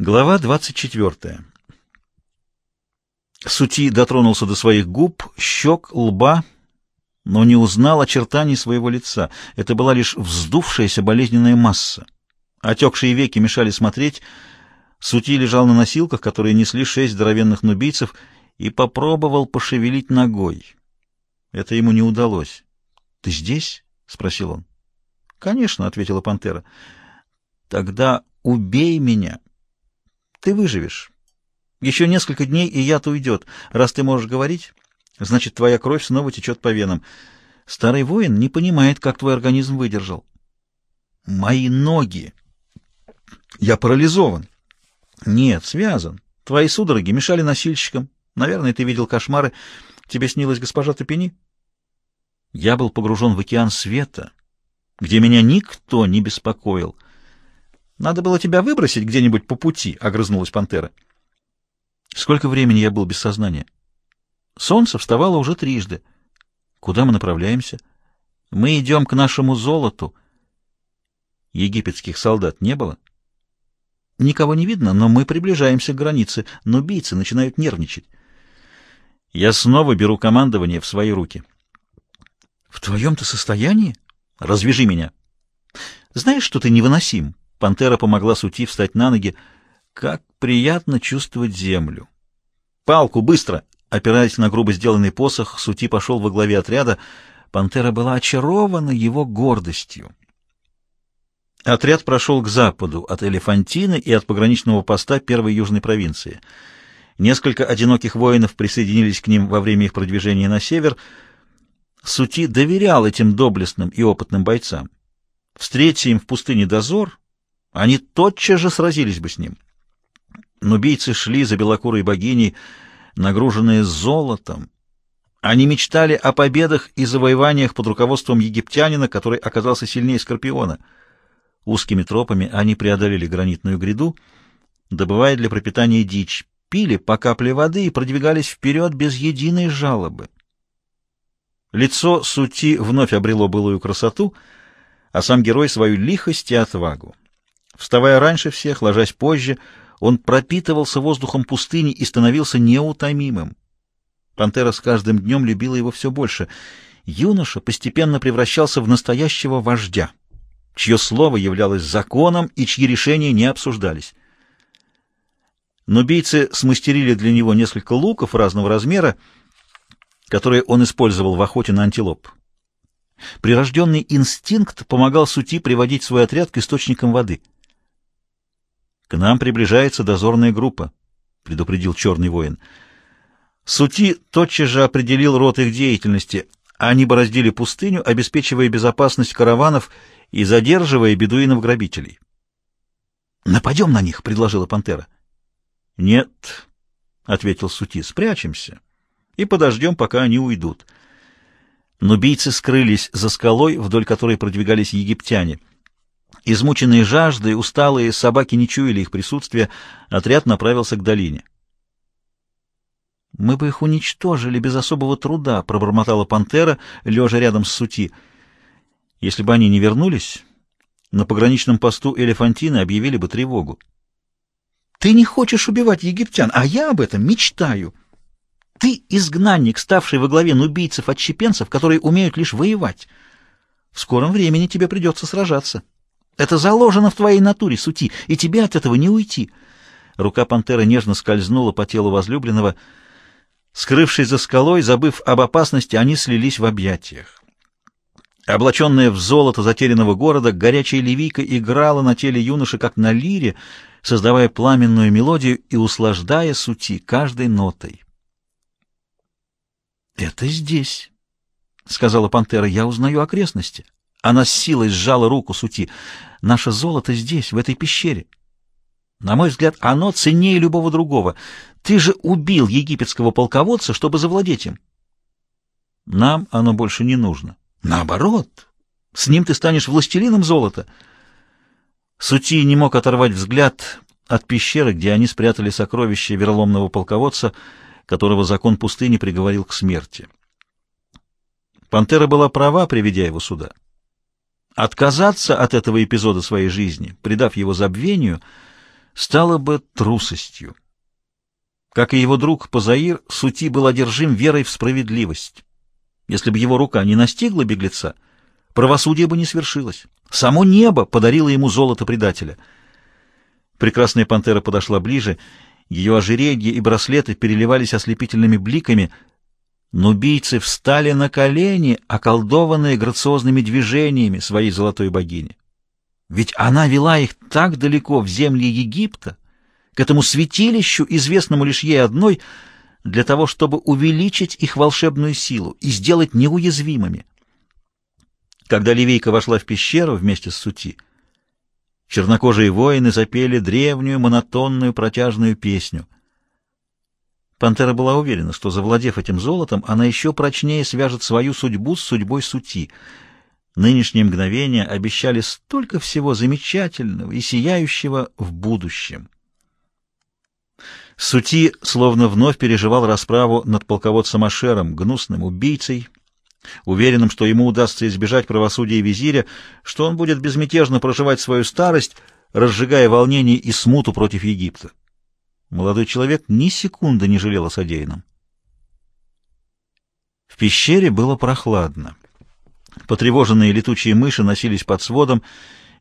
Глава 24. Сути дотронулся до своих губ, щек, лба, но не узнал очертаний своего лица. Это была лишь вздувшаяся болезненная масса. Отекшие веки мешали смотреть. Сути лежал на носилках, которые несли шесть здоровенных нубийцев, и попробовал пошевелить ногой. Это ему не удалось. — Ты здесь? — спросил он. — Конечно, — ответила пантера. — Тогда убей меня. — ты выживешь. Еще несколько дней, и яд уйдет. Раз ты можешь говорить, значит, твоя кровь снова течет по венам. Старый воин не понимает, как твой организм выдержал. Мои ноги. Я парализован. Нет, связан. Твои судороги мешали носильщикам. Наверное, ты видел кошмары. Тебе снилась госпожа Топени? Я был погружен в океан света, где меня никто не беспокоил. Надо было тебя выбросить где-нибудь по пути, — огрызнулась пантера. Сколько времени я был без сознания? Солнце вставало уже трижды. Куда мы направляемся? Мы идем к нашему золоту. Египетских солдат не было? Никого не видно, но мы приближаемся к границе. Но убийцы начинают нервничать. Я снова беру командование в свои руки. В твоем-то состоянии? Развяжи меня. Знаешь, что ты невыносим? Пантера помогла Сути встать на ноги. Как приятно чувствовать землю. «Палку, быстро!» Опираясь на грубо сделанный посох, Сути пошел во главе отряда. Пантера была очарована его гордостью. Отряд прошел к западу от Элефантины и от пограничного поста первой южной провинции. Несколько одиноких воинов присоединились к ним во время их продвижения на север. Сути доверял этим доблестным и опытным бойцам. Встретя им в пустыне дозор, они тотчас же сразились бы с ним. Но бийцы шли за белокурой богиней, нагруженные золотом. Они мечтали о победах и завоеваниях под руководством египтянина, который оказался сильнее Скорпиона. Узкими тропами они преодолели гранитную гряду, добывая для пропитания дичь, пили по капле воды и продвигались вперед без единой жалобы. Лицо Сути вновь обрело былую красоту, а сам герой — свою лихость и отвагу. Вставая раньше всех, ложась позже, он пропитывался воздухом пустыни и становился неутомимым. Пантера с каждым днем любила его все больше. Юноша постепенно превращался в настоящего вождя, чье слово являлось законом и чьи решения не обсуждались. Нубийцы смастерили для него несколько луков разного размера, которые он использовал в охоте на антилоп. Прирожденный инстинкт помогал Сути приводить свой отряд к источникам воды — «К нам приближается дозорная группа», — предупредил черный воин. Сути тотчас же определил род их деятельности. Они бороздили пустыню, обеспечивая безопасность караванов и задерживая бедуинов-грабителей. «Нападем на них», — предложила пантера. «Нет», — ответил Сути, — «спрячемся и подождем, пока они уйдут». Нубийцы скрылись за скалой, вдоль которой продвигались египтяне — Измученные жаждой, усталые собаки не чуяли их присутствия, отряд направился к долине. «Мы бы их уничтожили без особого труда», — пробормотала пантера, лежа рядом с сути. «Если бы они не вернулись, на пограничном посту Элефантины объявили бы тревогу». «Ты не хочешь убивать египтян, а я об этом мечтаю. Ты изгнанник, ставший во главе нубийцев-отщепенцев, которые умеют лишь воевать. В скором времени тебе придется сражаться». Это заложено в твоей натуре, сути, и тебе от этого не уйти. Рука пантеры нежно скользнула по телу возлюбленного. Скрывшись за скалой, забыв об опасности, они слились в объятиях. Облаченная в золото затерянного города, горячая ливийка играла на теле юноши, как на лире, создавая пламенную мелодию и услаждая сути каждой нотой. «Это здесь», — сказала пантера, — «я узнаю окрестности». Она силой сжала руку Сути. «Наше золото здесь, в этой пещере. На мой взгляд, оно ценнее любого другого. Ты же убил египетского полководца, чтобы завладеть им». «Нам оно больше не нужно». «Наоборот, с ним ты станешь властелином золота». Сути не мог оторвать взгляд от пещеры, где они спрятали сокровища вероломного полководца, которого закон пустыни приговорил к смерти. Пантера была права, приведя его сюда. Отказаться от этого эпизода своей жизни, придав его забвению, стало бы трусостью. Как и его друг Пазаир, Сути был одержим верой в справедливость. Если бы его рука не настигла беглеца, правосудие бы не свершилось. Само небо подарило ему золото предателя. Прекрасная пантера подошла ближе, ее ожерелье и браслеты переливались ослепительными бликами, но убийцы встали на колени, околдованные грациозными движениями своей золотой богини. Ведь она вела их так далеко в земли Египта, к этому святилищу, известному лишь ей одной, для того, чтобы увеличить их волшебную силу и сделать неуязвимыми. Когда Ливейка вошла в пещеру вместе с Сути, чернокожие воины запели древнюю монотонную протяжную песню. Пантера была уверена, что, завладев этим золотом, она еще прочнее свяжет свою судьбу с судьбой Сути. Нынешние мгновения обещали столько всего замечательного и сияющего в будущем. Сути словно вновь переживал расправу над полководцем Ашером, гнусным убийцей, уверенным, что ему удастся избежать правосудия визиря, что он будет безмятежно проживать свою старость, разжигая волнение и смуту против Египта. Молодой человек ни секунды не жалел о содеянном. В пещере было прохладно. Потревоженные летучие мыши носились под сводом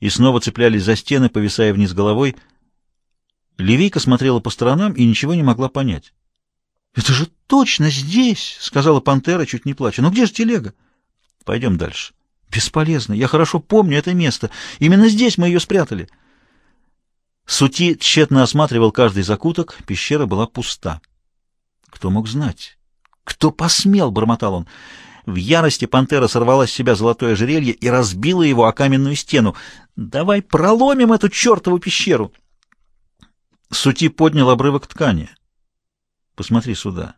и снова цеплялись за стены, повисая вниз головой — Левийка смотрела по сторонам и ничего не могла понять. — Это же точно здесь! — сказала пантера, чуть не плача. — Но где же телега? — Пойдем дальше. — Бесполезно. Я хорошо помню это место. Именно здесь мы ее спрятали. Сути тщетно осматривал каждый закуток. Пещера была пуста. Кто мог знать? Кто посмел? — бормотал он. В ярости пантера сорвала с себя золотое ожерелье и разбила его о каменную стену. «Давай проломим эту чертову пещеру!» Сути поднял обрывок ткани. Посмотри сюда.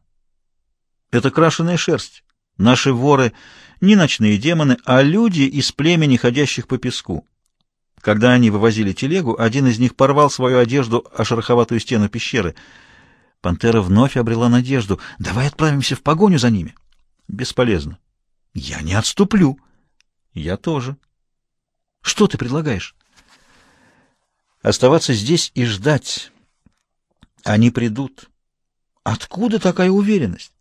Это крашеная шерсть. Наши воры не ночные демоны, а люди из племени, ходящих по песку. Когда они вывозили телегу, один из них порвал свою одежду о шероховатую стену пещеры. Пантера вновь обрела надежду. «Давай отправимся в погоню за ними». «Бесполезно». «Я не отступлю». «Я тоже». «Что ты предлагаешь?» «Оставаться здесь и ждать». Они придут. Откуда такая уверенность?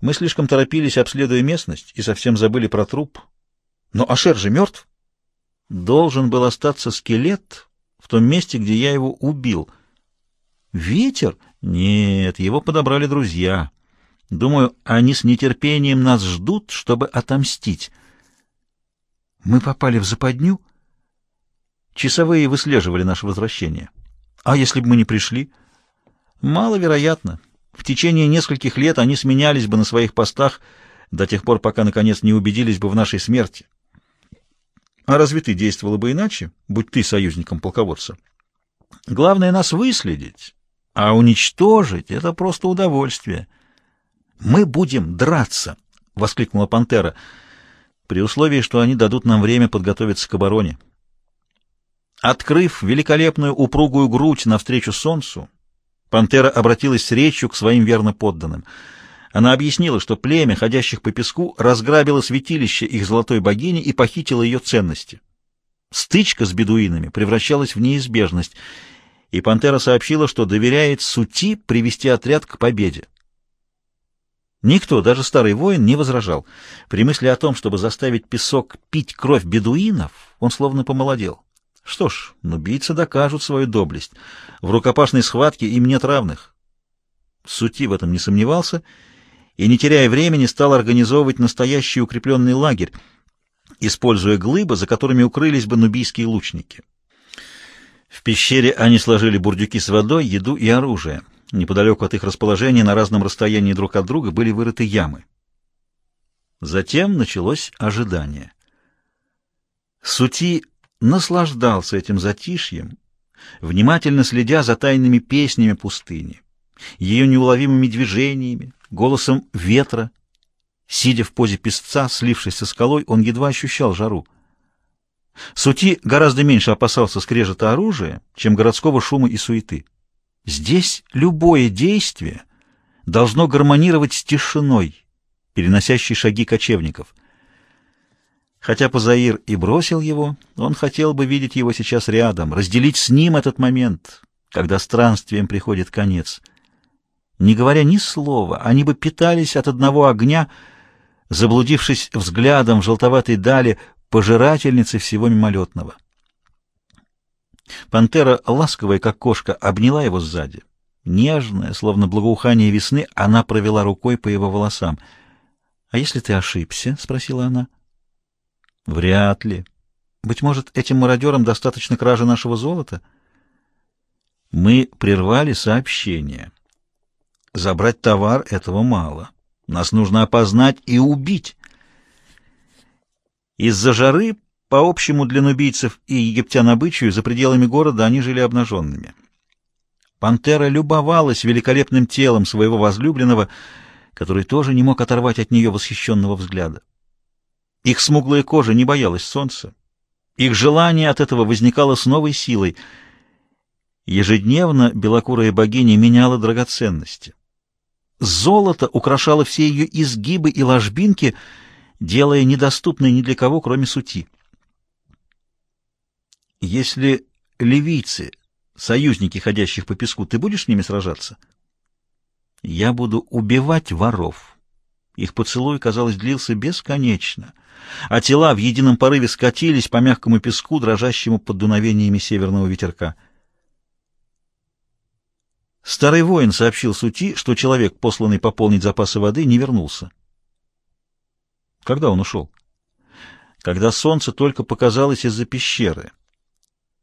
Мы слишком торопились, обследуя местность, и совсем забыли про труп. Но Ашер же мертв. Должен был остаться скелет в том месте, где я его убил. Ветер? Нет, его подобрали друзья. Думаю, они с нетерпением нас ждут, чтобы отомстить. Мы попали в западню. Часовые выслеживали наше возвращение. А если бы мы не пришли? Маловероятно. В течение нескольких лет они сменялись бы на своих постах до тех пор, пока, наконец, не убедились бы в нашей смерти. А разве ты действовала бы иначе, будь ты союзником полководца? Главное нас выследить, а уничтожить — это просто удовольствие. Мы будем драться, — воскликнула пантера, при условии, что они дадут нам время подготовиться к обороне. Открыв великолепную упругую грудь навстречу солнцу, Пантера обратилась речью к своим верно подданным. Она объяснила, что племя, ходящих по песку, разграбило святилище их золотой богини и похитило ее ценности. Стычка с бедуинами превращалась в неизбежность, и Пантера сообщила, что доверяет Сути привести отряд к победе. Никто, даже старый воин, не возражал. При мысли о том, чтобы заставить песок пить кровь бедуинов, он словно помолодел. Что ж, нубийцы докажут свою доблесть. В рукопашной схватке им нет равных. Сути в этом не сомневался и, не теряя времени, стал организовывать настоящий укрепленный лагерь, используя глыбы, за которыми укрылись бы нубийские лучники. В пещере они сложили бурдюки с водой, еду и оружие. Неподалеку от их расположения на разном расстоянии друг от друга были вырыты ямы. Затем началось ожидание. Сути наслаждался этим затишьем, внимательно следя за тайными песнями пустыни, ее неуловимыми движениями, голосом ветра. Сидя в позе песца, слившись со скалой, он едва ощущал жару. Сути гораздо меньше опасался скрежета оружия, чем городского шума и суеты. Здесь любое действие должно гармонировать с тишиной, переносящей шаги кочевников — Хотя Пазаир и бросил его, он хотел бы видеть его сейчас рядом, разделить с ним этот момент, когда странствием приходит конец. Не говоря ни слова, они бы питались от одного огня, заблудившись взглядом в желтоватой дали пожирательницы всего мимолетного. Пантера, ласковая как кошка, обняла его сзади. Нежная, словно благоухание весны, она провела рукой по его волосам. — А если ты ошибся? — спросила она. — Вряд ли. Быть может, этим мародерам достаточно кражи нашего золота? Мы прервали сообщение. Забрать товар — этого мало. Нас нужно опознать и убить. Из-за жары, по общему для нубийцев и египтян обычаю, за пределами города они жили обнаженными. Пантера любовалась великолепным телом своего возлюбленного, который тоже не мог оторвать от нее восхищенного взгляда. Их смуглая кожа не боялась солнца. Их желание от этого возникало с новой силой. Ежедневно белокурая богиня меняла драгоценности. Золото украшало все ее изгибы и ложбинки, делая недоступной ни для кого, кроме сути. Если ливийцы союзники, ходящих по песку, ты будешь с ними сражаться? Я буду убивать воров. Их поцелуй, казалось, длился бесконечно, а тела в едином порыве скатились по мягкому песку, дрожащему под дуновениями северного ветерка. Старый воин сообщил Сути, что человек, посланный пополнить запасы воды, не вернулся. Когда он ушел? Когда солнце только показалось из-за пещеры.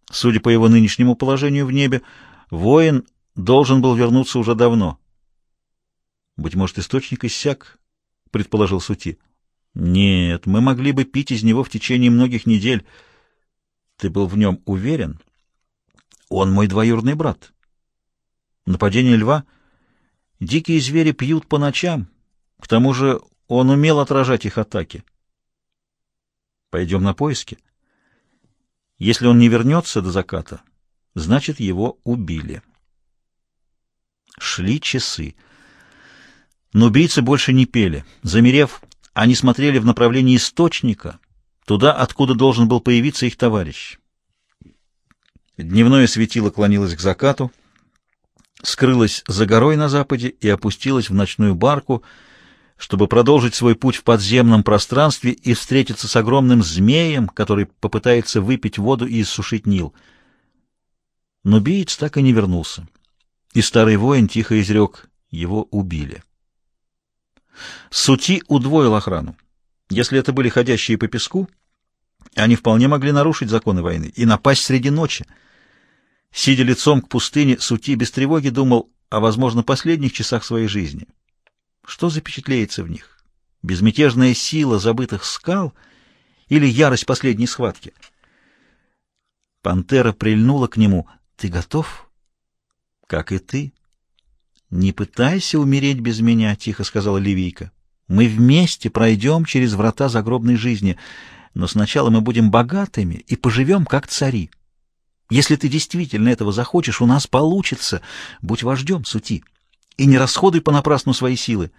Судя по его нынешнему положению в небе, воин должен был вернуться уже давно. «Быть может, источник иссяк?» — предположил Сути. «Нет, мы могли бы пить из него в течение многих недель. Ты был в нем уверен? Он мой двоюродный брат. Нападение льва? Дикие звери пьют по ночам. К тому же он умел отражать их атаки. Пойдем на поиски?» Если он не вернется до заката, значит, его убили. Шли часы. Но убийцы больше не пели. Замерев, они смотрели в направлении источника, туда, откуда должен был появиться их товарищ. Дневное светило клонилось к закату, скрылось за горой на западе и опустилось в ночную барку, чтобы продолжить свой путь в подземном пространстве и встретиться с огромным змеем, который попытается выпить воду и иссушить Нил. Но биец так и не вернулся, и старый воин тихо изрек — его убили. Сути удвоил охрану. Если это были ходящие по песку, они вполне могли нарушить законы войны и напасть среди ночи. Сидя лицом к пустыне, Сути без тревоги думал о, возможно, последних часах своей жизни — что запечатлеется в них? Безмятежная сила забытых скал или ярость последней схватки? Пантера прильнула к нему. «Ты готов?» «Как и ты». «Не пытайся умереть без меня», — тихо сказала Ливийка. «Мы вместе пройдем через врата загробной жизни, но сначала мы будем богатыми и поживем как цари. Если ты действительно этого захочешь, у нас получится. Будь вождем, Сути» и не расходуй понапрасну свои силы.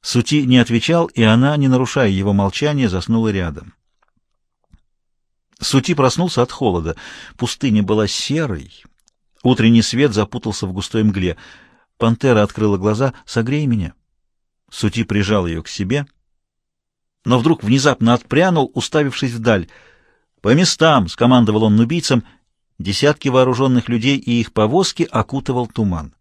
Сути не отвечал, и она, не нарушая его молчания, заснула рядом. Сути проснулся от холода. Пустыня была серой. Утренний свет запутался в густой мгле. Пантера открыла глаза. «Согрей меня». Сути прижал ее к себе, но вдруг внезапно отпрянул, уставившись вдаль. «По местам!» — скомандовал он нубийцам. Десятки вооруженных людей и их повозки окутывал туман.